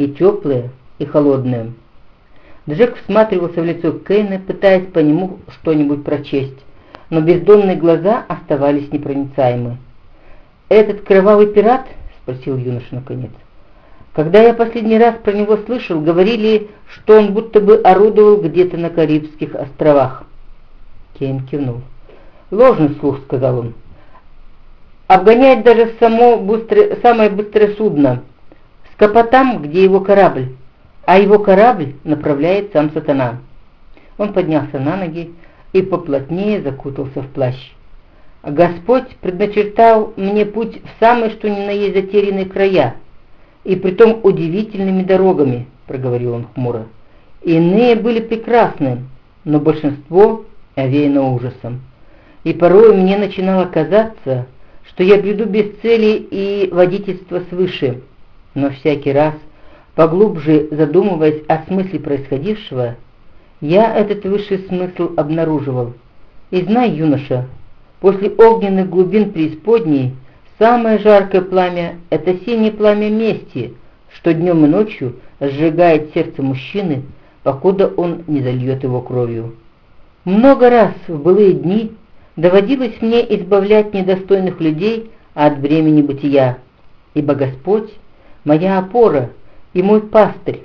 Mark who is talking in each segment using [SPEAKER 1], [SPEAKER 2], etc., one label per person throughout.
[SPEAKER 1] и теплое, и холодное. Джек всматривался в лицо Кейна, пытаясь по нему что-нибудь прочесть, но бездонные глаза оставались непроницаемы. «Этот кровавый пират?» — спросил юноша наконец. «Когда я последний раз про него слышал, говорили, что он будто бы орудовал где-то на Карибских островах». Кейн кивнул. «Ложный слух», — сказал он. «Обгоняет даже само быстрое, самое быстрое судно, скопа там, где его корабль, а его корабль направляет сам сатана». Он поднялся на ноги и поплотнее закутался в плащ. «Господь предначертал мне путь в самые что ни на есть затерянные края, и притом удивительными дорогами», — проговорил он хмуро. «Иные были прекрасны, но большинство овеяно ужасом. И порой мне начинало казаться, что я бреду без цели и водительства свыше, но всякий раз, поглубже задумываясь о смысле происходившего, я этот высший смысл обнаруживал. И знай, юноша, после огненных глубин преисподней самое жаркое пламя — это синее пламя мести, что днем и ночью сжигает сердце мужчины, покуда он не зальет его кровью. Много раз в былые дни доводилось мне избавлять недостойных людей от бремени бытия, ибо Господь — моя опора и мой пастырь,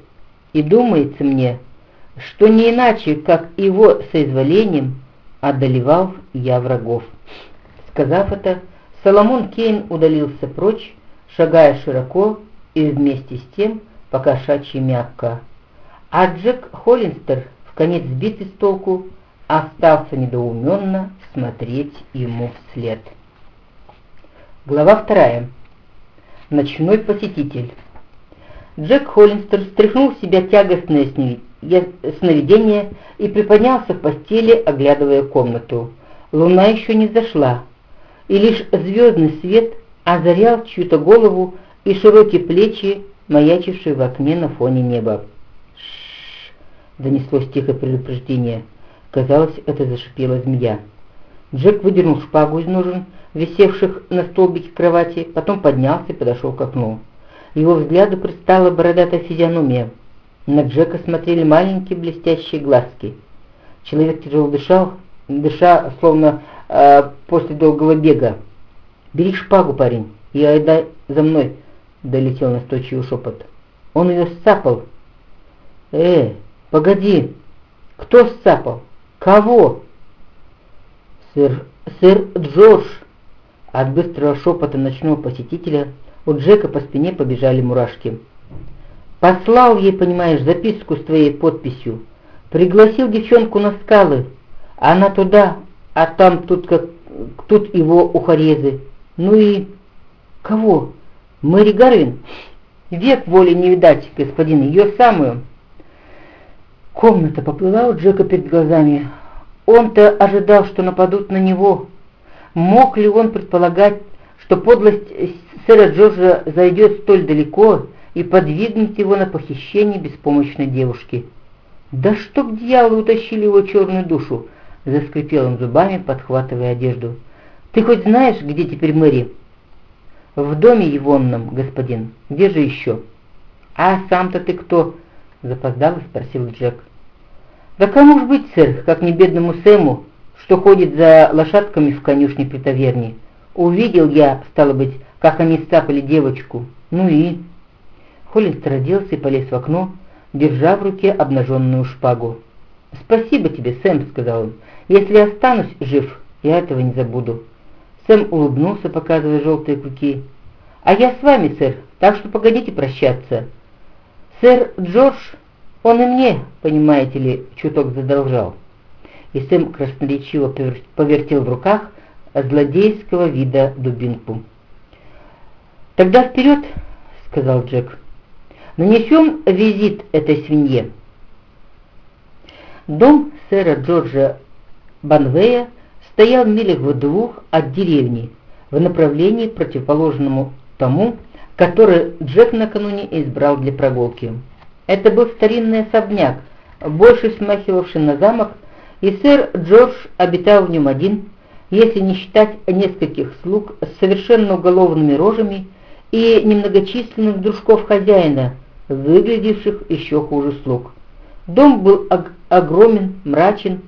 [SPEAKER 1] и думается мне, что не иначе, как его соизволением, одолевал я врагов. Сказав это, Соломон Кейн удалился прочь, шагая широко и вместе с тем покошачьи мягко. А Джек Холлинстер, в конец сбитый с толку, остался недоуменно смотреть ему вслед. Глава вторая. Ночной посетитель. Джек Холлинстер стряхнул с себя тягостное сновидение и приподнялся в постели, оглядывая комнату. Луна еще не зашла, и лишь звездный свет озарял чью-то голову и широкие плечи, маячившие в окне на фоне неба. «Ш-ш-ш!» донеслось тихое предупреждение. Казалось, это зашипела змея. Джек выдернул шпагу из ножен, висевших на столбике кровати, потом поднялся и подошел к окну. Его взгляду предстала бородатая физиономия — на Джека смотрели маленькие блестящие глазки. Человек тяжело дышал, дыша, словно э, после долгого бега. «Бери шпагу, парень, и айда за мной!» — долетел настойчивый шепот. «Он ее сцапал!» «Э, погоди! Кто сцапал? Кого?» «Сэр, сэр Джордж!» От быстрого шепота ночного посетителя у Джека по спине побежали мурашки. Послал ей, понимаешь, записку с твоей подписью. Пригласил девчонку на скалы. Она туда, а там тут как тут его ухарезы. Ну и кого? Мэри Гарвин? Век воли не видать, господин, ее самую. Комната поплыла у Джека перед глазами. Он-то ожидал, что нападут на него. Мог ли он предполагать, что подлость сэра Джорджа зайдет столь далеко, и подвигнуть его на похищение беспомощной девушки. «Да чтоб дьяволы утащили его черную душу!» — заскрипел он зубами, подхватывая одежду. «Ты хоть знаешь, где теперь Мэри?» «В доме егонном, господин. Где же еще?» «А сам-то ты кто?» — запоздало спросил Джек. «Да кому ж быть, сэр, как не бедному Сэму, что ходит за лошадками в конюшне при таверне. Увидел я, стало быть, как они стапали девочку. Ну и...» Холлинстер оделся и полез в окно, держа в руке обнаженную шпагу. «Спасибо тебе, Сэм», — сказал он. «Если останусь жив, я этого не забуду». Сэм улыбнулся, показывая желтые клыки. «А я с вами, сэр, так что погодите прощаться». «Сэр Джордж, он и мне, понимаете ли, чуток задолжал». И Сэм красноречиво повертел в руках злодейского вида дубинку. «Тогда вперед!» — сказал Джек. Нанесем визит этой свинье. Дом сэра Джорджа Банвея стоял в милях в двух от деревни, в направлении противоположному тому, который Джек накануне избрал для прогулки. Это был старинный особняк, больше смахивавший на замок, и сэр Джордж обитал в нем один, если не считать нескольких слуг с совершенно уголовными рожами и немногочисленных дружков хозяина, выглядевших еще хуже слуг. Дом был ог огромен, мрачен